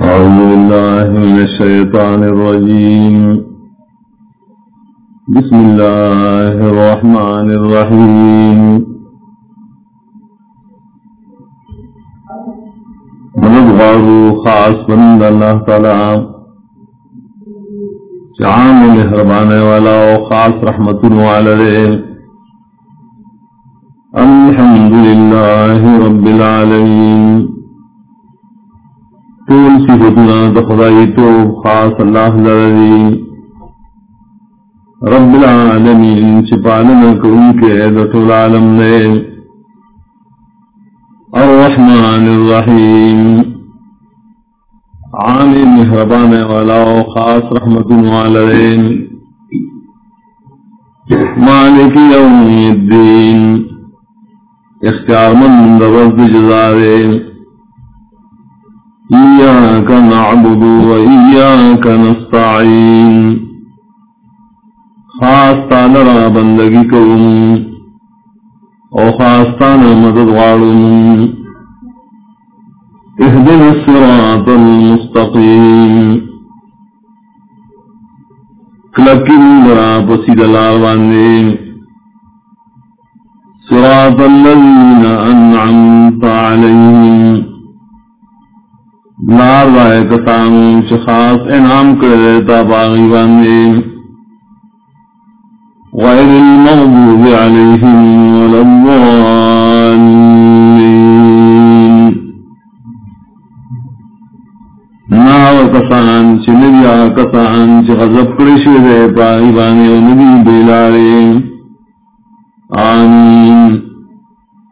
أعوذ بالله من الشيطان الرجيم. بسم الله الرحمن الرحيم. من الغار خاص بند الله تعالى. شعام مهربان ولا خاص رحمة عليه. الحمد لله رب العالمين. طول صفتنا دخدائی تو خاص اللہ لرزی رب العالمین چپالنا کن کے دطول عالم نے. الرحمن الرحیم. عامی محربان والا و خاص رحمت والرین مالک یوم الدین. اختیار من درد جزارین إياك نعبد وإياك نستعين خاص تانا بندگی کروں او خاص تانا مدد غاروں اهدنا الصراط المستقيم کلکن برا پسید لاروان صراط الذين أنعمت لار رائے کسان خاص انعام کرے تا باغی باندے غیر المغضوب علیہم والضالین ناو کسان چھ نبیا کسان چھ غضب کرشو دے باغی باندے نبی بیلارے